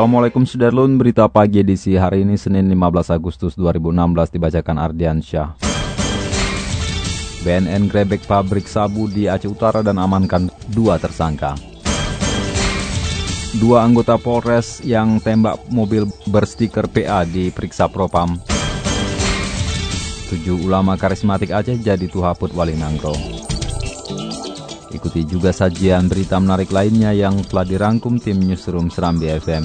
Assalamualaikum Sudarlun, berita pagi edisi hari ini Senin 15 Agustus 2016 dibacakan Ardian Syah. BNN grebek pabrik sabu di Aceh Utara dan amankan dua tersangka. Dua anggota Polres yang tembak mobil berstiker PA diperiksa Propam. Tujuh ulama karismatik Aceh jadi tuhaput wali nanggro. Ikuti juga sajian berita menarik lainnya yang telah dirangkum tim Newsroom Serambi FM.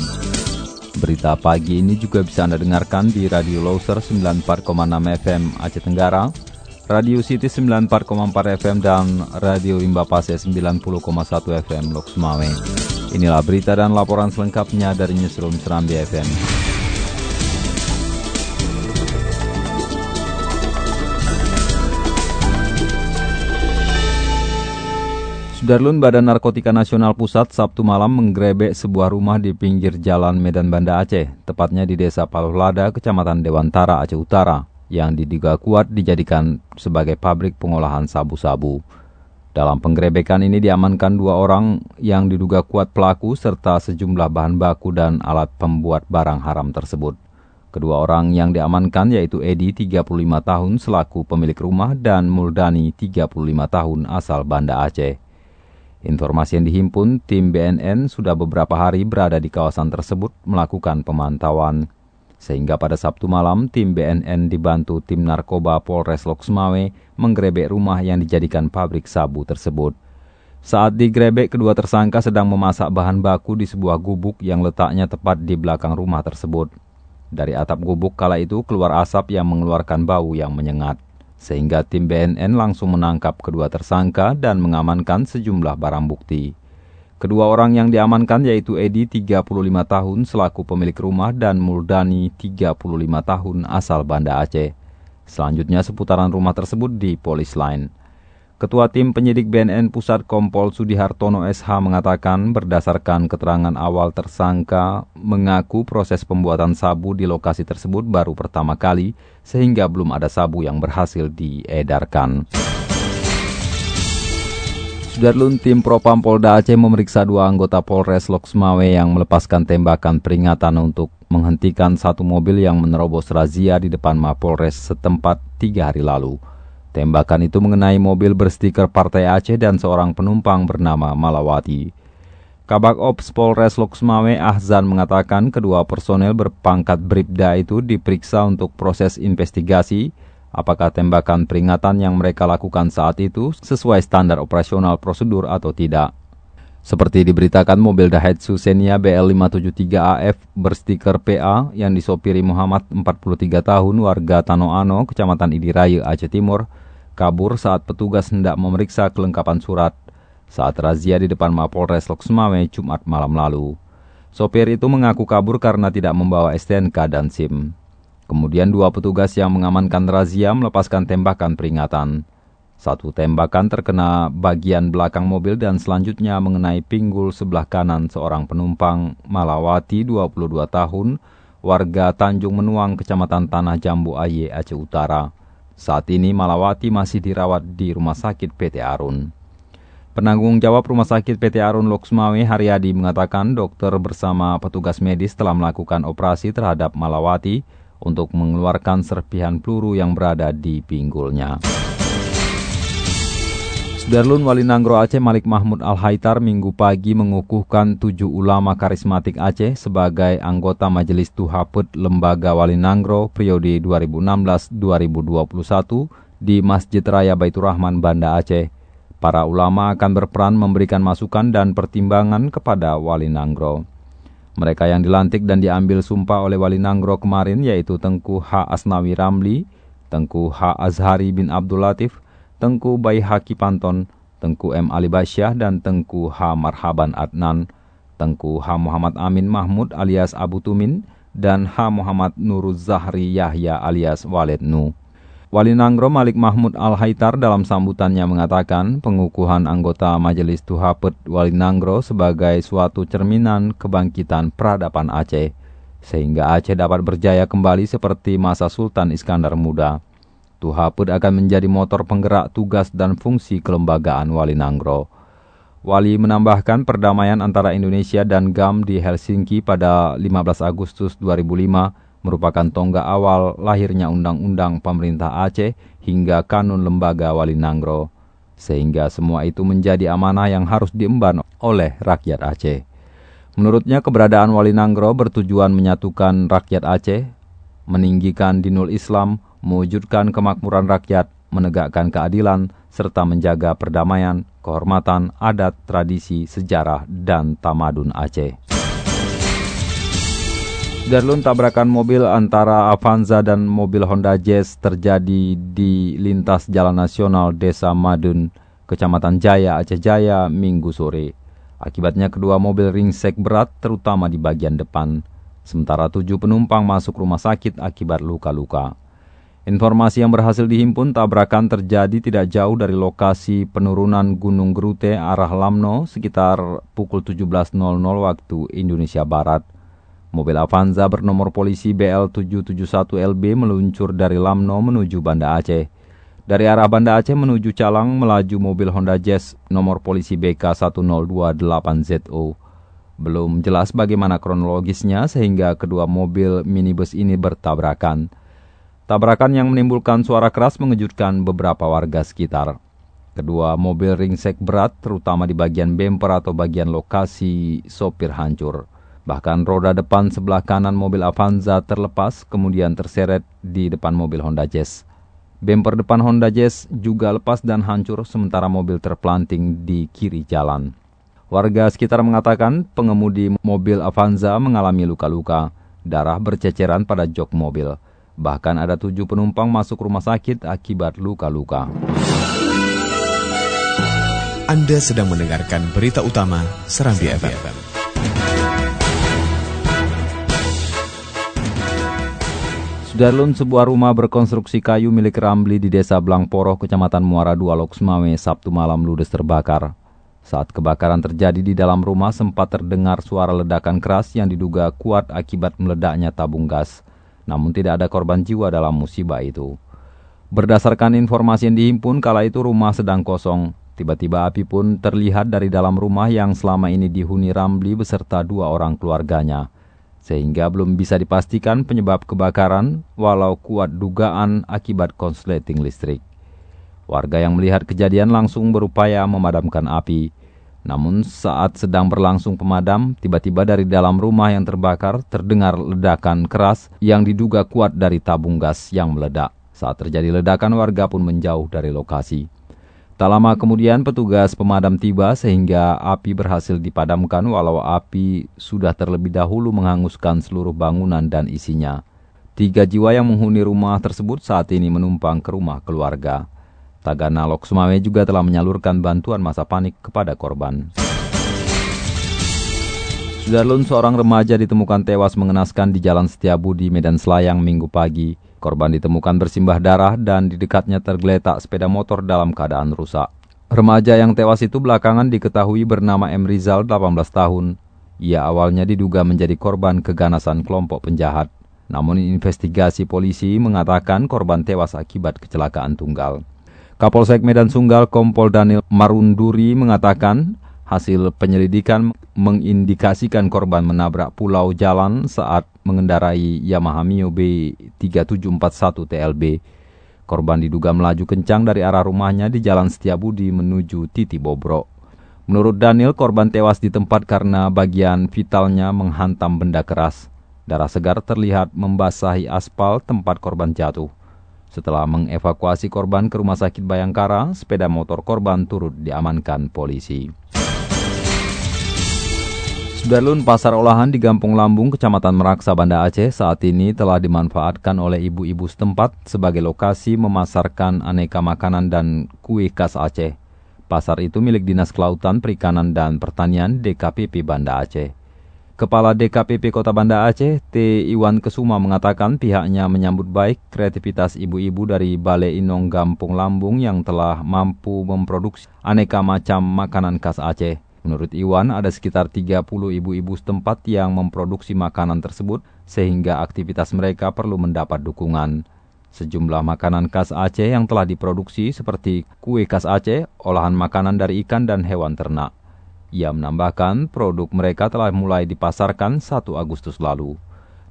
Berita pagi ini juga bisa Anda dengarkan di Radio Loser 94,6 FM Aceh Tenggara, Radio City 94,4 FM, dan Radio Rimba Pase 90,1 FM Lok Sumawe. Inilah berita dan laporan selengkapnya dari Newsroom Serambi FM. Sudarlun Badan Narkotika Nasional Pusat Sabtu malam menggrebek sebuah rumah di pinggir jalan Medan Banda Aceh, tepatnya di Desa Paluhlada, Kecamatan Dewantara, Aceh Utara, yang diduga kuat dijadikan sebagai pabrik pengolahan sabu-sabu. Dalam penggerebekan ini diamankan dua orang yang diduga kuat pelaku serta sejumlah bahan baku dan alat pembuat barang haram tersebut. Kedua orang yang diamankan yaitu Edi 35 tahun selaku pemilik rumah dan Muldani 35 tahun asal Banda Aceh. Informasi yang dihimpun, tim BNN sudah beberapa hari berada di kawasan tersebut melakukan pemantauan. Sehingga pada Sabtu malam, tim BNN dibantu tim narkoba Polres Loksmawe menggerebek rumah yang dijadikan pabrik sabu tersebut. Saat digrebek, kedua tersangka sedang memasak bahan baku di sebuah gubuk yang letaknya tepat di belakang rumah tersebut. Dari atap gubuk kala itu keluar asap yang mengeluarkan bau yang menyengat sehingga tim BNN langsung menangkap kedua tersangka dan mengamankan sejumlah barang bukti. Kedua orang yang diamankan yaitu Edi 35 tahun selaku pemilik rumah dan Muldani 35 tahun asal Banda Aceh. Selanjutnya seputaran rumah tersebut di polis lain. Ketua Tim Penyidik BNN Pusat Kompol Sudihartono SH mengatakan berdasarkan keterangan awal tersangka mengaku proses pembuatan sabu di lokasi tersebut baru pertama kali sehingga belum ada sabu yang berhasil diedarkan. Sudarlun tim Propam Polda Aceh memeriksa dua anggota Polres Loksmawe yang melepaskan tembakan peringatan untuk menghentikan satu mobil yang menerobos razia di depan Mapolres setempat tiga hari lalu. Tembakan itu mengenai mobil berstiker Partai Aceh dan seorang penumpang bernama Malawati. Kabak Ops Polres Loksmawe Ahzan mengatakan kedua personel berpangkat Bribda itu diperiksa untuk proses investigasi apakah tembakan peringatan yang mereka lakukan saat itu sesuai standar operasional prosedur atau tidak. Seperti diberitakan mobil Daihatsu Xenia BL573AF berstiker PA yang disopiri Muhammad 43 tahun warga Tanoano, Kecamatan Idiraya, Aceh Timur, kabur saat petugas hendak memeriksa kelengkapan surat saat razia di depan Mapolres Loksmawe Jumat malam lalu. Sopir itu mengaku kabur karena tidak membawa STNK dan SIM. Kemudian dua petugas yang mengamankan razia melepaskan tembakan peringatan. Satu tembakan terkena bagian belakang mobil dan selanjutnya mengenai pinggul sebelah kanan seorang penumpang Malawati 22 tahun, warga Tanjung Menuang, Kecamatan Tanah Jambu Aye, Aceh Utara. Saat ini Malawati masih dirawat di Rumah Sakit PT Arun. Penanggung jawab Rumah Sakit PT Arun Loksmawe Haryadi mengatakan dokter bersama petugas medis telah melakukan operasi terhadap Malawati untuk mengeluarkan serpihan peluru yang berada di pinggulnya. Sudarlun Wali Nanggro Aceh Malik Mahmud Al-Haitar minggu pagi mengukuhkan tujuh ulama karismatik Aceh sebagai anggota Majelis Tuhaput Lembaga Wali Nanggro periode 2016-2021 di Masjid Raya Baitur Rahman Banda Aceh. Para ulama akan berperan memberikan masukan dan pertimbangan kepada Wali Nanggro. Mereka yang dilantik dan diambil sumpah oleh Wali Nanggro kemarin yaitu Tengku H. Asnawi Ramli, Tengku H. Azhari bin Abdul Latif, Tengku Bayi Haki Panton, Tengku M. Ali Basyah dan Tengku H. Marhaban Adnan, Tengku H. Muhammad Amin Mahmud alias Abu Tumin, dan H. Muhammad Nuruz Zahri Yahya alias Walid Nu. Wali Nanggro Malik Mahmud Al-Haitar dalam sambutannya mengatakan pengukuhan anggota Majelis Tuhapet Wali Nanggro sebagai suatu cerminan kebangkitan peradaban Aceh, sehingga Aceh dapat berjaya kembali seperti masa Sultan Iskandar Muda. Tuhaput akan menjadi motor penggerak tugas dan fungsi kelembagaan Wali Nanggro. Wali menambahkan perdamaian antara Indonesia dan GAM di Helsinki pada 15 Agustus 2005 merupakan tonggak awal lahirnya Undang-Undang Pemerintah Aceh hingga Kanun Lembaga Wali Nanggro, sehingga semua itu menjadi amanah yang harus diemban oleh rakyat Aceh. Menurutnya keberadaan Wali Nanggro bertujuan menyatukan rakyat Aceh, meninggikan dinul Islam, mewujudkan kemakmuran rakyat, menegakkan keadilan, serta menjaga perdamaian, kehormatan, adat, tradisi, sejarah, dan tamadun Aceh. Darlun tabrakan mobil antara Avanza dan mobil Honda Jazz terjadi di lintas Jalan Nasional Desa Madun, Kecamatan Jaya, Aceh Jaya, Minggu sore. Akibatnya kedua mobil ringsek berat terutama di bagian depan, sementara tujuh penumpang masuk rumah sakit akibat luka-luka. Informasi yang berhasil dihimpun tabrakan terjadi tidak jauh dari lokasi penurunan Gunung Gerute arah Lamno sekitar pukul 17.00 waktu Indonesia Barat. Mobil Avanza bernomor polisi BL771LB meluncur dari Lamno menuju Banda Aceh. Dari arah Banda Aceh menuju Calang melaju mobil Honda Jazz nomor polisi BK1028ZO. Belum jelas bagaimana kronologisnya sehingga kedua mobil minibus ini bertabrakan. Tabrakan yang menimbulkan suara keras mengejutkan beberapa warga sekitar. Kedua mobil ringsek berat, terutama di bagian bemper atau bagian lokasi sopir hancur. Bahkan roda depan sebelah kanan mobil Avanza terlepas, kemudian terseret di depan mobil Honda Jazz. Bemper depan Honda Jazz juga lepas dan hancur, sementara mobil terpelanting di kiri jalan. Warga sekitar mengatakan pengemudi mobil Avanza mengalami luka-luka, darah berceceran pada jok mobil. Bahkan ada tujuh penumpang masuk rumah sakit akibat luka-luka. Anda sedang mendengarkan berita utama Serambi FM. Sudarlun sebuah rumah berkonstruksi kayu milik Ramli di desa Blangporoh, kecamatan Muara Dua Loksmawe, Sabtu malam ludes terbakar. Saat kebakaran terjadi di dalam rumah sempat terdengar suara ledakan keras yang diduga kuat akibat meledaknya tabung gas namun tidak ada korban jiwa dalam musibah itu. Berdasarkan informasi yang dihimpun, kala itu rumah sedang kosong. Tiba-tiba api pun terlihat dari dalam rumah yang selama ini dihuni Ramli beserta dua orang keluarganya. Sehingga belum bisa dipastikan penyebab kebakaran, walau kuat dugaan akibat konsleting listrik. Warga yang melihat kejadian langsung berupaya memadamkan api. Namun saat sedang berlangsung pemadam, tiba-tiba dari dalam rumah yang terbakar terdengar ledakan keras yang diduga kuat dari tabung gas yang meledak. Saat terjadi ledakan warga pun menjauh dari lokasi. Tak lama kemudian petugas pemadam tiba sehingga api berhasil dipadamkan walau api sudah terlebih dahulu menghanguskan seluruh bangunan dan isinya. Tiga jiwa yang menghuni rumah tersebut saat ini menumpang ke rumah keluarga. Tagana Lok Sumawe juga telah menyalurkan bantuan masa panik kepada korban. Sudarlun seorang remaja ditemukan tewas mengenaskan di Jalan Setiabudi, Medan Selayang, minggu pagi. Korban ditemukan bersimbah darah dan di dekatnya tergeletak sepeda motor dalam keadaan rusak. Remaja yang tewas itu belakangan diketahui bernama M. Rizal, 18 tahun. Ia awalnya diduga menjadi korban keganasan kelompok penjahat. Namun investigasi polisi mengatakan korban tewas akibat kecelakaan tunggal. Kapolsek Medan Sunggal Kompol Daniel Marunduri mengatakan hasil penyelidikan mengindikasikan korban menabrak pulau jalan saat mengendarai Yamaha Mio B3741 TLB. Korban diduga melaju kencang dari arah rumahnya di Jalan Setiabudi menuju Titi Bobrok. Menurut Daniel, korban tewas di tempat karena bagian vitalnya menghantam benda keras. Darah segar terlihat membasahi aspal tempat korban jatuh. Setelah mengevakuasi korban ke Rumah Sakit Bayangkara, sepeda motor korban turut diamankan polisi. Sudarlun Pasar Olahan di Gampung Lambung, Kecamatan Meraksa, Banda Aceh saat ini telah dimanfaatkan oleh ibu-ibu setempat sebagai lokasi memasarkan aneka makanan dan kue khas Aceh. Pasar itu milik Dinas Kelautan, Perikanan, dan Pertanian DKPP Banda Aceh. Kepala DKPP Kota Banda Aceh, T. Iwan Kesuma mengatakan pihaknya menyambut baik kreativitas ibu-ibu dari Balai Inong Gampung Lambung yang telah mampu memproduksi aneka macam makanan khas Aceh. Menurut Iwan, ada sekitar 30 ibu-ibu setempat yang memproduksi makanan tersebut sehingga aktivitas mereka perlu mendapat dukungan. Sejumlah makanan khas Aceh yang telah diproduksi seperti kue khas Aceh, olahan makanan dari ikan dan hewan ternak. Ia menambahkan produk mereka telah mulai dipasarkan 1 Agustus lalu.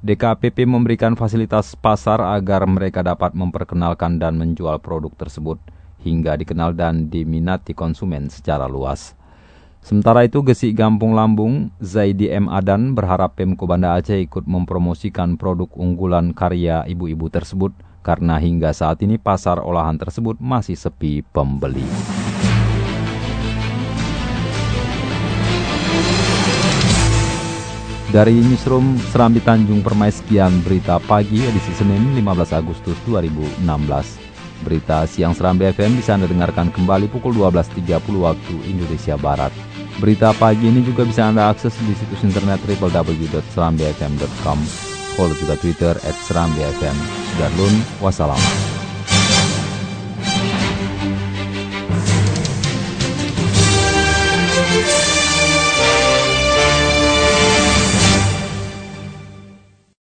DKPP memberikan fasilitas pasar agar mereka dapat memperkenalkan dan menjual produk tersebut hingga dikenal dan diminati konsumen secara luas. Sementara itu, Gesik Gampung Lambung, Zaidi M. Adan berharap Pemko Banda Aceh ikut mempromosikan produk unggulan karya ibu-ibu tersebut karena hingga saat ini pasar olahan tersebut masih sepi pembeli. Dari Newsroom Serambi Tanjung Permai sekian berita pagi edisi Senin 15 Agustus 2016. Berita siang Serambi FM bisa Anda dengarkan kembali pukul 12.30 waktu Indonesia Barat. Berita pagi ini juga bisa Anda akses di situs internet www.serambifm.com follow juga Twitter at Serambi FM. Sudarlun, wassalam.